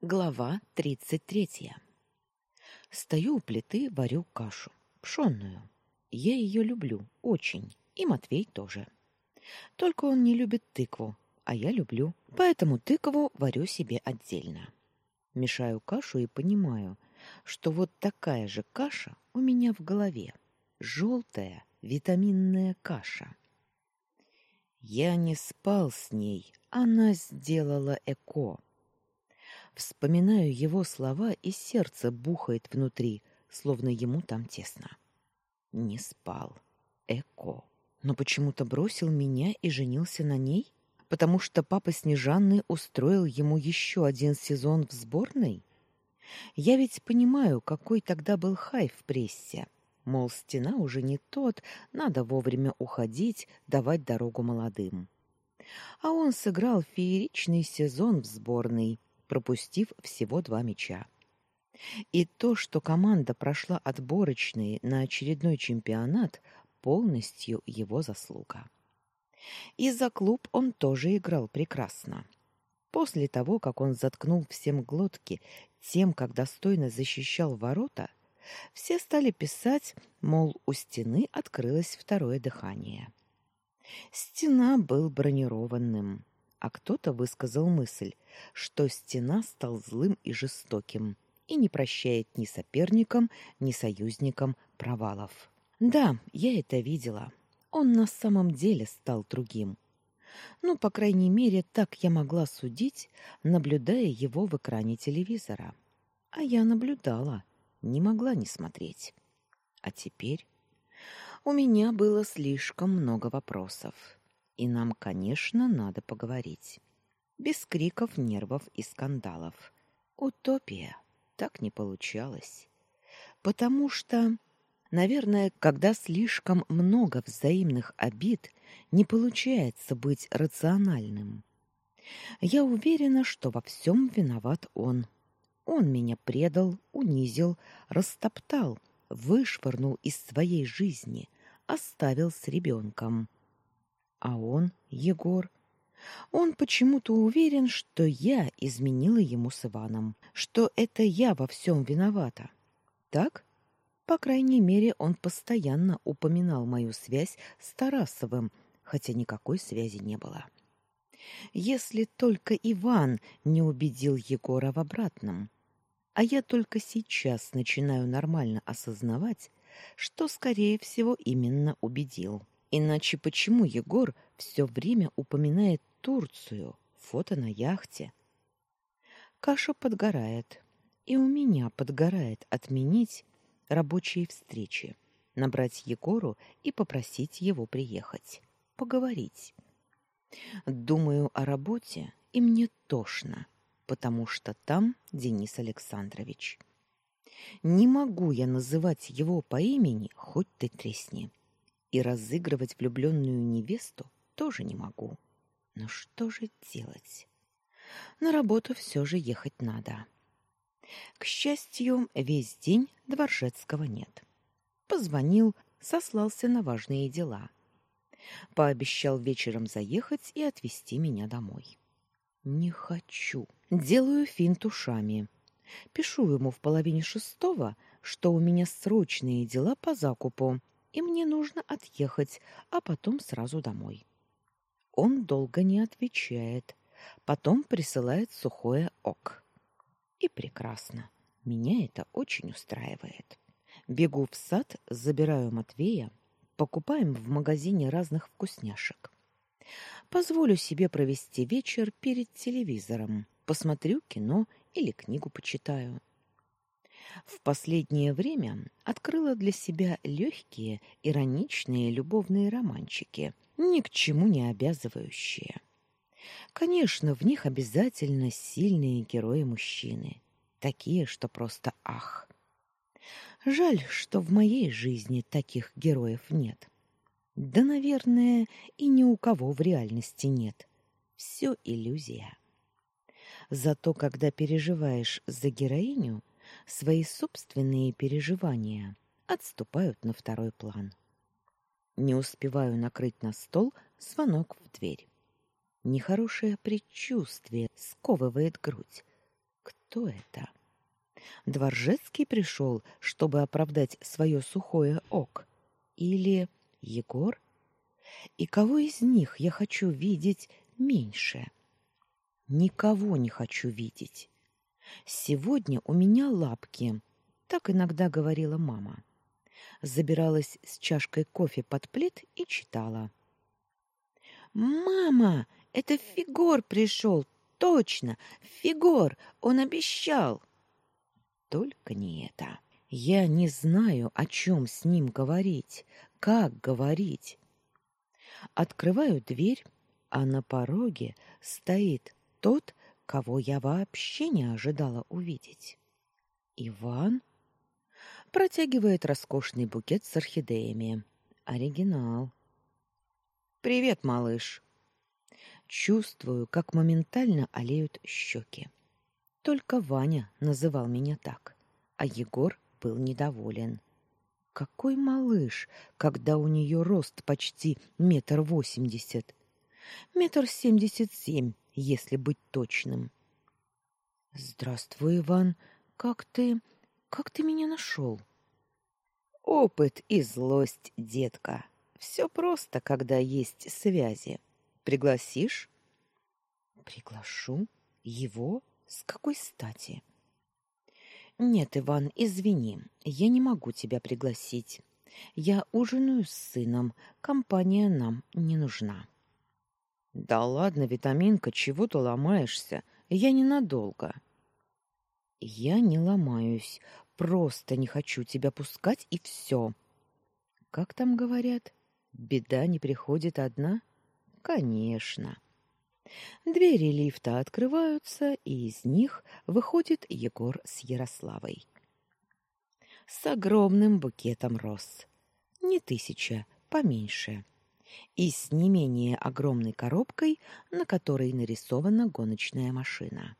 Глава тридцать третья. Стою у плиты, варю кашу, пшённую. Я ее люблю очень, и Матвей тоже. Только он не любит тыкву, а я люблю, поэтому тыкву варю себе отдельно. Мешаю кашу и понимаю, что вот такая же каша у меня в голове. Желтая витаминная каша. Я не спал с ней, она сделала эко. Вспоминаю его слова, и сердце бухает внутри, словно ему там тесно. Не спал. Эко. Но почему-то бросил меня и женился на ней? Потому что папа Снежанны устроил ему еще один сезон в сборной? Я ведь понимаю, какой тогда был хай в прессе. Мол, стена уже не тот, надо вовремя уходить, давать дорогу молодым. А он сыграл фееричный сезон в сборной, пропустив всего два мяча. И то, что команда прошла отборочные на очередной чемпионат, полностью его заслуга. И за клуб он тоже играл прекрасно. После того, как он заткнул всем глотки тем, как достойно защищал ворота, все стали писать, мол, у стены открылось второе дыхание. Стена был бронированным а кто-то высказал мысль, что стена стал злым и жестоким и не прощает ни соперникам, ни союзникам провалов. Да, я это видела. Он на самом деле стал другим. Ну, по крайней мере, так я могла судить, наблюдая его в экране телевизора. А я наблюдала, не могла не смотреть. А теперь у меня было слишком много вопросов. И нам, конечно, надо поговорить. Без криков, нервов и скандалов. Утопия. Так не получалось. Потому что, наверное, когда слишком много взаимных обид, не получается быть рациональным. Я уверена, что во всем виноват он. Он меня предал, унизил, растоптал, вышвырнул из своей жизни, оставил с ребенком. А он, Егор, он почему-то уверен, что я изменила ему с Иваном, что это я во всем виновата. Так? По крайней мере, он постоянно упоминал мою связь с Тарасовым, хотя никакой связи не было. Если только Иван не убедил Егора в обратном. А я только сейчас начинаю нормально осознавать, что, скорее всего, именно убедил. Иначе почему Егор все время упоминает Турцию, фото на яхте? Каша подгорает, и у меня подгорает отменить рабочие встречи, набрать Егору и попросить его приехать, поговорить. Думаю о работе, и мне тошно, потому что там Денис Александрович. Не могу я называть его по имени, хоть ты тресни. И разыгрывать влюбленную невесту тоже не могу. Но что же делать? На работу все же ехать надо. К счастью, весь день Дворжецкого нет. Позвонил, сослался на важные дела. Пообещал вечером заехать и отвезти меня домой. Не хочу. Делаю финт ушами. Пишу ему в половине шестого, что у меня срочные дела по закупу, и мне нужно отъехать, а потом сразу домой. Он долго не отвечает, потом присылает сухое ок. И прекрасно. Меня это очень устраивает. Бегу в сад, забираю Матвея, покупаем в магазине разных вкусняшек. Позволю себе провести вечер перед телевизором, посмотрю кино или книгу почитаю в последнее время открыла для себя легкие, ироничные любовные романчики, ни к чему не обязывающие. Конечно, в них обязательно сильные герои-мужчины, такие, что просто ах. Жаль, что в моей жизни таких героев нет. Да, наверное, и ни у кого в реальности нет. Все иллюзия. Зато когда переживаешь за героиню, свои собственные переживания отступают на второй план. Не успеваю накрыть на стол звонок в дверь. Нехорошее предчувствие сковывает грудь. Кто это? Дворжецкий пришел, чтобы оправдать свое сухое ок? Или Егор? И кого из них я хочу видеть меньше? Никого не хочу видеть. Сегодня у меня лапки, так иногда говорила мама. Забиралась с чашкой кофе под плед и читала. Мама, это Фигор пришел, точно, Фигор, он обещал. Только не это. Я не знаю, о чем с ним говорить, как говорить. Открываю дверь, а на пороге стоит тот, кого я вообще не ожидала увидеть. Иван протягивает роскошный букет с орхидеями. Оригинал. Привет, малыш. Чувствую, как моментально олеют щеки. Только Ваня называл меня так, а Егор был недоволен. Какой малыш, когда у нее рост почти метр восемьдесят. Метр семьдесят семь, если быть точным. Здравствуй, Иван. Как ты... как ты меня нашел? Опыт и злость, детка. Все просто, когда есть связи. Пригласишь? Приглашу? Его? С какой стати? Нет, Иван, извини, я не могу тебя пригласить. Я ужинаю с сыном, компания нам не нужна. Да ладно, витаминка, чего ты ломаешься? Я ненадолго. Я не ломаюсь, просто не хочу тебя пускать и все. Как там говорят? Беда не приходит одна? Конечно. Двери лифта открываются, и из них выходит Егор с Ярославой. С огромным букетом роз. Не тысяча, поменьше. И с не менее огромной коробкой, на которой нарисована гоночная машина.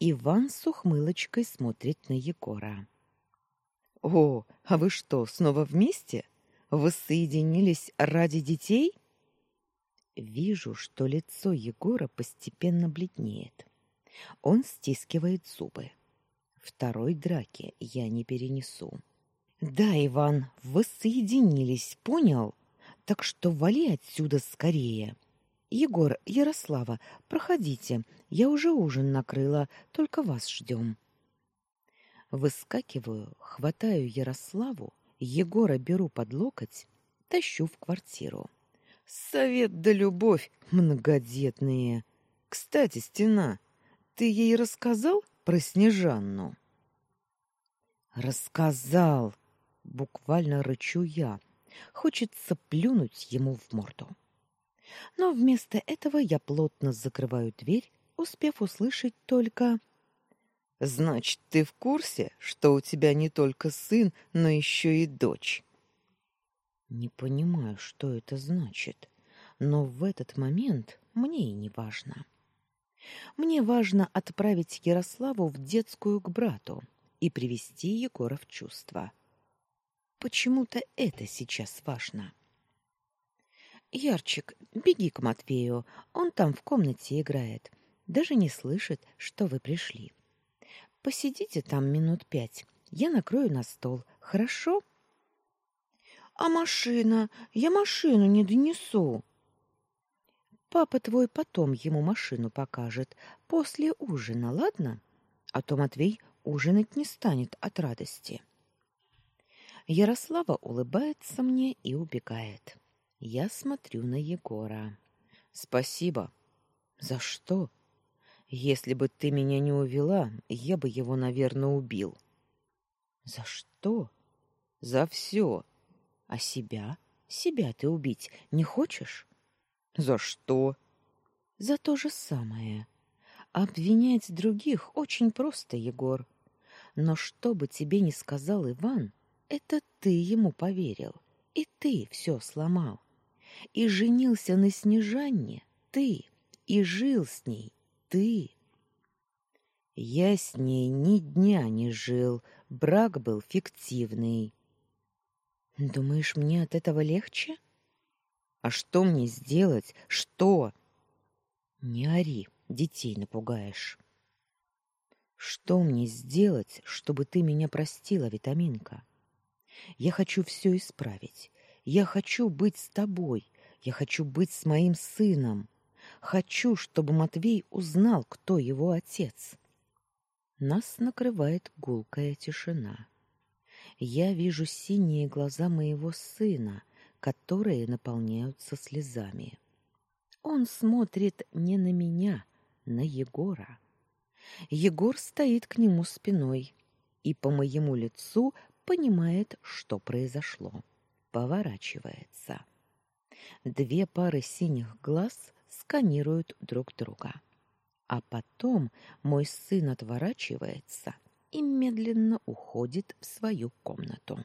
Иван с ухмылочкой смотрит на Егора. «О, а вы что, снова вместе? Вы соединились ради детей?» Вижу, что лицо Егора постепенно бледнеет. Он стискивает зубы. Второй драки я не перенесу. Да, Иван, вы соединились, понял? Так что вали отсюда скорее. Егор, Ярослава, проходите. Я уже ужин накрыла, только вас ждем. Выскакиваю, хватаю Ярославу, Егора беру под локоть, тащу в квартиру. Совет да любовь многодетные. Кстати, стена, ты ей рассказал про Снежанну? Рассказал, буквально рычу я. Хочется плюнуть ему в морду. Но вместо этого я плотно закрываю дверь, успев услышать только Значит, ты в курсе, что у тебя не только сын, но еще и дочь? Не понимаю, что это значит, но в этот момент мне и не важно. Мне важно отправить Ярославу в детскую к брату и привести Егора в чувство. Почему-то это сейчас важно. Ярчик, беги к Матвею, он там в комнате играет, даже не слышит, что вы пришли. Посидите там минут пять, я накрою на стол, хорошо? — а машина? Я машину не донесу. Папа твой потом ему машину покажет, после ужина, ладно? А то Матвей ужинать не станет от радости. Ярослава улыбается мне и убегает. Я смотрю на Егора. Спасибо. За что? Если бы ты меня не увела, я бы его, наверное, убил. За что? За все. А себя? Себя ты убить не хочешь? За что? За то же самое. Обвинять других очень просто, Егор. Но что бы тебе ни сказал Иван, это ты ему поверил, и ты все сломал. И женился на Снежанне ты, и жил с ней ты. Я с ней ни дня не жил, брак был фиктивный. Думаешь, мне от этого легче? А что мне сделать? Что? Не ори, детей напугаешь. Что мне сделать, чтобы ты меня простила, витаминка? Я хочу все исправить. Я хочу быть с тобой. Я хочу быть с моим сыном. Хочу, чтобы Матвей узнал, кто его отец. Нас накрывает гулкая тишина. Я вижу синие глаза моего сына, которые наполняются слезами. Он смотрит не на меня, на Егора. Егор стоит к нему спиной и по моему лицу понимает, что произошло. Поворачивается. Две пары синих глаз сканируют друг друга. А потом мой сын отворачивается и медленно уходит в свою комнату.